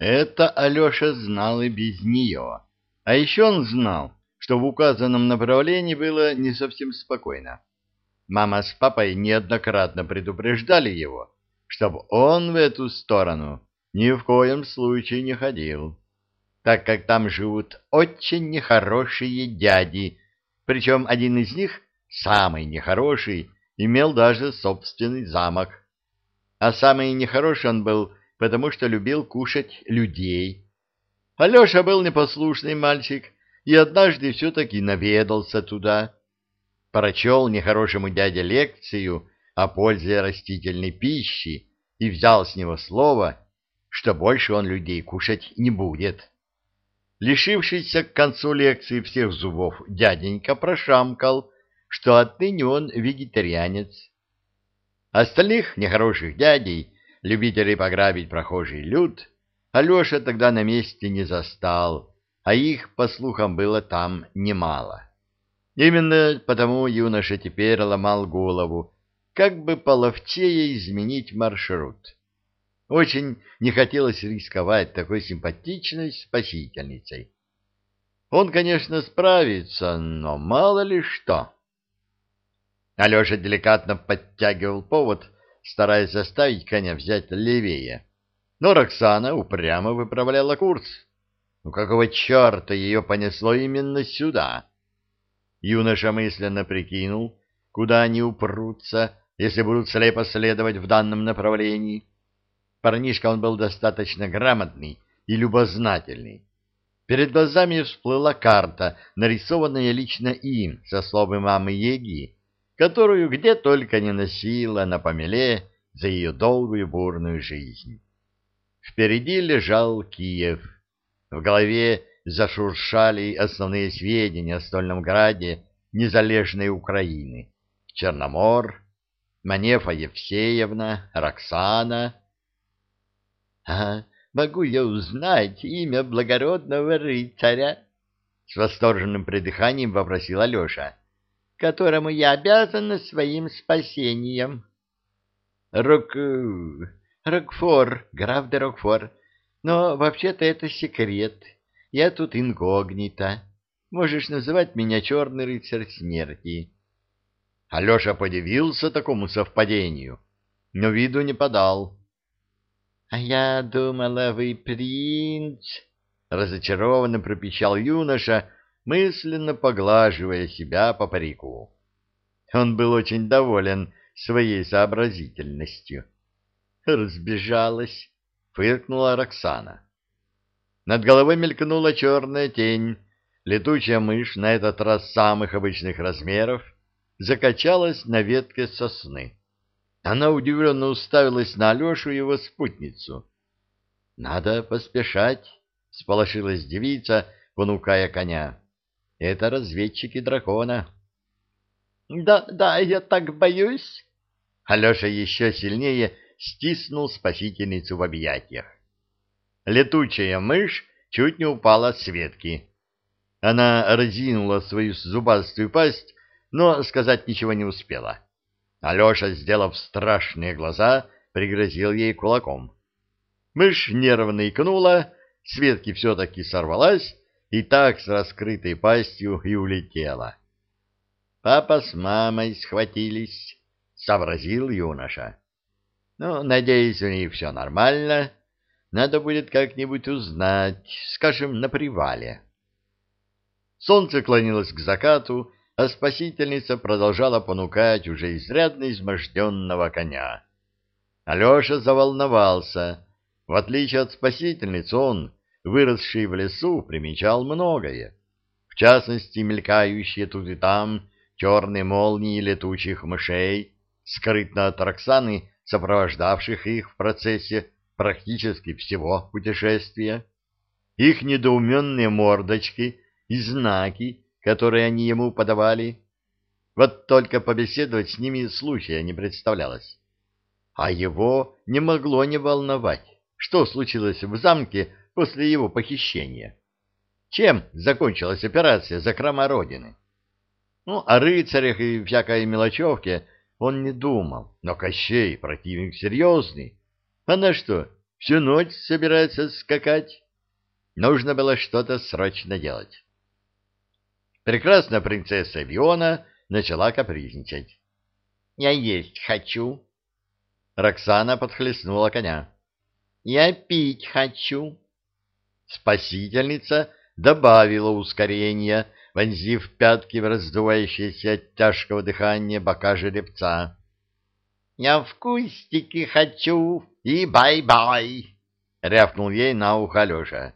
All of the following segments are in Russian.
Это Алеша знал и без нее. А еще он знал, что в указанном направлении было не совсем спокойно. Мама с папой неоднократно предупреждали его, чтобы он в эту сторону ни в коем случае не ходил, так как там живут очень нехорошие дяди, причем один из них, самый нехороший, имел даже собственный замок. А самый нехороший он был потому что любил кушать людей. Алеша был непослушный мальчик и однажды все-таки наведался туда. Прочел нехорошему дяде лекцию о пользе растительной пищи и взял с него слово, что больше он людей кушать не будет. Лишившийся к концу лекции всех зубов, дяденька прошамкал, что отныне он вегетарианец. Остальных нехороших дядей любителей пограбить прохожий люд, Алеша тогда на месте не застал, а их, по слухам, было там немало. Именно потому юноша теперь ломал голову, как бы половчее изменить маршрут. Очень не хотелось рисковать такой симпатичной спасительницей. Он, конечно, справится, но мало ли что. Алеша деликатно подтягивал повод, стараясь заставить коня взять левее. Но Роксана упрямо выправляла курс. Ну какого черта ее понесло именно сюда? Юноша мысленно прикинул, куда они упрутся, если будут слепо следовать в данном направлении. Парнишка он был достаточно грамотный и любознательный. Перед глазами всплыла карта, нарисованная лично им со словом мамы Еги, которую где только не носила на помеле за ее долгую бурную жизнь. Впереди лежал Киев. В голове зашуршали основные сведения о Стольном Граде незалежной Украины. Черномор, Манефа Евсеевна, Роксана. — А могу я узнать имя благородного рыцаря? — с восторженным придыханием вопросил Алеша которому я обязана своим спасением. Рок... Рокфор, граф де Рокфор. Но вообще-то это секрет. Я тут инкогнито. Можешь называть меня черный рыцарь смерти. Алеша подивился такому совпадению, но виду не подал. — А я думала, вы принц, — разочарованно пропищал юноша, — мысленно поглаживая себя по парику. Он был очень доволен своей сообразительностью. «Разбежалась», — фыркнула Роксана. Над головой мелькнула черная тень. Летучая мышь, на этот раз самых обычных размеров, закачалась на ветке сосны. Она удивленно уставилась на Алешу и его спутницу. «Надо поспешать», — сполошилась девица, понукая коня. Это разведчики дракона. Да, да, я так боюсь. Алеша еще сильнее стиснул спасительницу в объятиях. Летучая мышь чуть не упала с ветки. Она разинула свою зубастую пасть, но сказать ничего не успела. Алеша, сделав страшные глаза, пригрозил ей кулаком. Мышь нервно икнула, с ветки все-таки сорвалась и так с раскрытой пастью и улетела. Папа с мамой схватились, — сообразил юноша. Ну, надеюсь, у них все нормально. Надо будет как-нибудь узнать, скажем, на привале. Солнце клонилось к закату, а спасительница продолжала понукать уже изрядно изможденного коня. Алеша заволновался. В отличие от спасительницы, он выросший в лесу, примечал многое. В частности, мелькающие тут и там черные молнии летучих мышей, скрытно от Роксаны, сопровождавших их в процессе практически всего путешествия, их недоуменные мордочки и знаки, которые они ему подавали. Вот только побеседовать с ними случая не представлялось. А его не могло не волновать, что случилось в замке после его похищения. Чем закончилась операция «Закрома Родины»? Ну, о рыцарях и всякой мелочевке он не думал, но Кощей противник серьезный. А на что, Всю ночь собирается скакать. Нужно было что-то срочно делать. Прекрасная принцесса Виона начала капризничать. «Я есть хочу». Роксана подхлестнула коня. «Я пить хочу». Спасительница добавила ускорения, вонзив пятки в раздувающиеся от тяжкого дыхания бока жеребца. «Я в кустики хочу и бай-бай!» — рявкнул ей на ухо Алеша.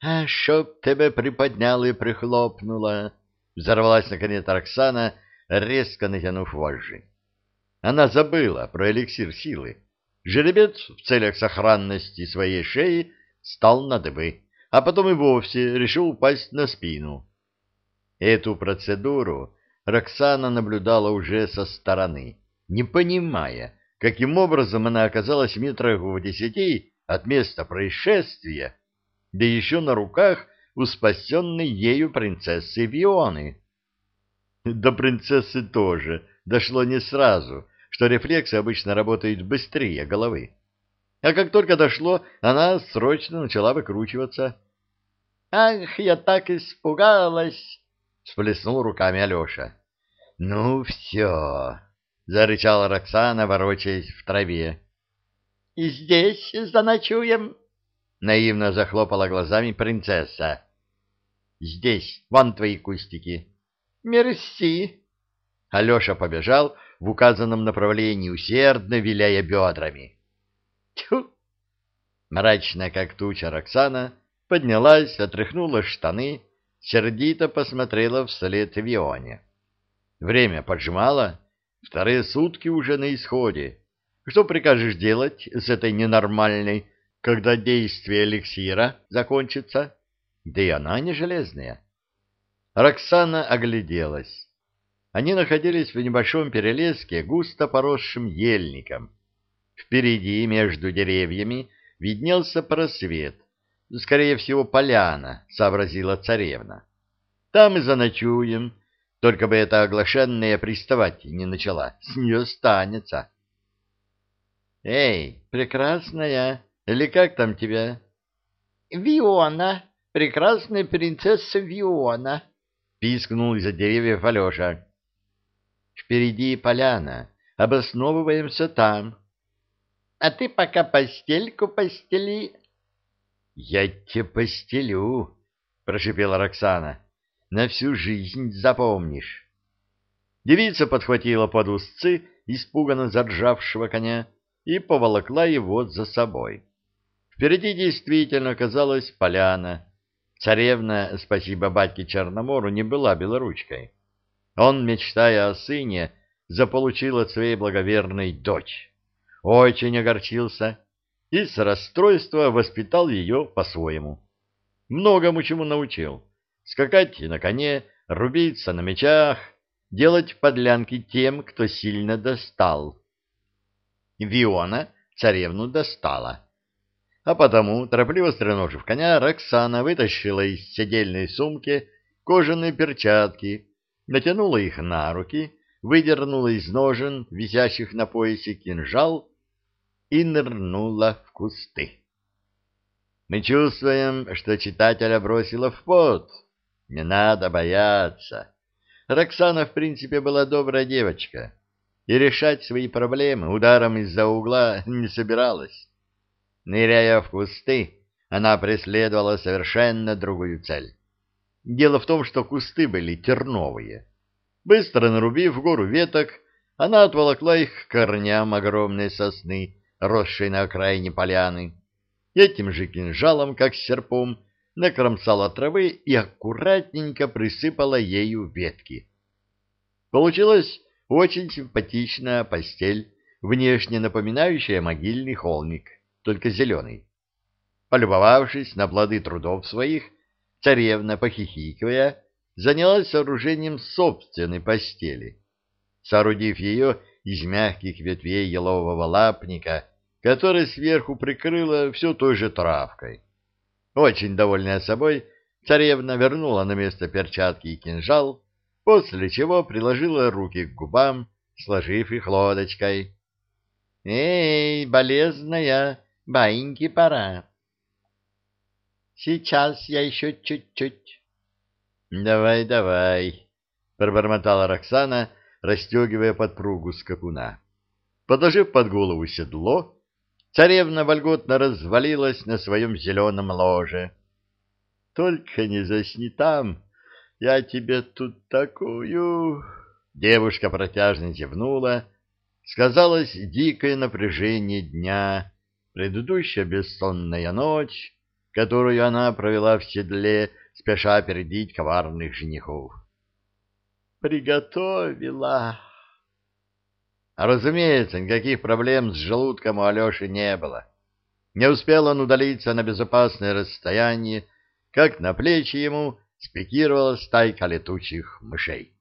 «А чтоб тебя приподняло и прихлопнуло!» — взорвалась наконец Оксана, резко натянув вожжи. Она забыла про эликсир силы. Жеребец в целях сохранности своей шеи стал на дыбы, а потом и вовсе решил упасть на спину. Эту процедуру Роксана наблюдала уже со стороны, не понимая, каким образом она оказалась в метрах в десяти от места происшествия, да еще на руках у спасенной ею принцессы Вионы. До принцессы тоже дошло не сразу, что рефлексы обычно работают быстрее головы. А как только дошло, она срочно начала выкручиваться. «Ах, я так испугалась!» — сплеснул руками Алеша. — Ну, все, — зарычала Роксана, ворочаясь в траве. — И здесь заночуем? — наивно захлопала глазами принцесса. — Здесь, вон твои кустики. — Мерси. Алеша побежал в указанном направлении, усердно виляя бедрами. — Тьфу! Мрачная, как туча, Роксана поднялась, отряхнула штаны сердито посмотрела вслед Вионе. Время поджимало, вторые сутки уже на исходе. Что прикажешь делать с этой ненормальной, когда действие эликсира закончится? Да и она не железная. Роксана огляделась. Они находились в небольшом перелеске, густо поросшим ельником. Впереди, между деревьями, виднелся просвет, Скорее всего, поляна, — сообразила царевна. Там и заночуем, только бы эта оглашенная приставать не начала, с нее станется. — Эй, прекрасная, или как там тебя? — Виона, прекрасная принцесса Виона, — пискнул из-за деревьев Алеша. — Впереди поляна, обосновываемся там. — А ты пока постельку постели, — Я тебе постелю, — прошипела Роксана. — На всю жизнь запомнишь. Девица подхватила под узцы испуганно заржавшего коня и поволокла его за собой. Впереди действительно оказалась поляна. Царевна, спасибо батьке Черномору, не была белоручкой. Он, мечтая о сыне, заполучил от своей благоверной дочь. Очень огорчился и с расстройства воспитал ее по-своему. Многому чему научил. Скакать на коне, рубиться на мечах, делать подлянки тем, кто сильно достал. Виона царевну достала. А потому, торопливо стреножив коня, Роксана вытащила из седельной сумки кожаные перчатки, натянула их на руки, выдернула из ножен, висящих на поясе, кинжал и нырнула в кусты. Мы чувствуем, что читателя бросила в пот. Не надо бояться. Роксана, в принципе, была добрая девочка, и решать свои проблемы ударом из-за угла не собиралась. Ныряя в кусты, она преследовала совершенно другую цель. Дело в том, что кусты были терновые. Быстро нарубив гору веток, она отволокла их к корням огромной сосны, росшей на окраине поляны, этим же кинжалом, как серпом, накромсала травы и аккуратненько присыпала ею ветки. Получилась очень симпатичная постель, внешне напоминающая могильный холмик, только зеленый. Полюбовавшись на плоды трудов своих, царевна, похихикивая, занялась сооружением собственной постели. Соорудив ее из мягких ветвей елового лапника, который сверху прикрыла все той же травкой. Очень довольная собой, царевна вернула на место перчатки и кинжал, после чего приложила руки к губам, сложив их лодочкой. — Эй, болезная, Баиньки пора. Сейчас я еще чуть-чуть. Давай, давай, пробормотала Роксана, расстегивая подпругу скакуна. Подложив под голову седло, царевна вольготно развалилась на своем зеленом ложе. Только не засни там, я тебе тут такую... Девушка протяжно зевнула. Сказалось дикое напряжение дня, предыдущая бессонная ночь, которую она провела в седле, спеша опередить коварных женихов. «Приготовила!» Разумеется, никаких проблем с желудком у Алеши не было. Не успел он удалиться на безопасное расстояние, как на плечи ему спикировала стайка летучих мышей.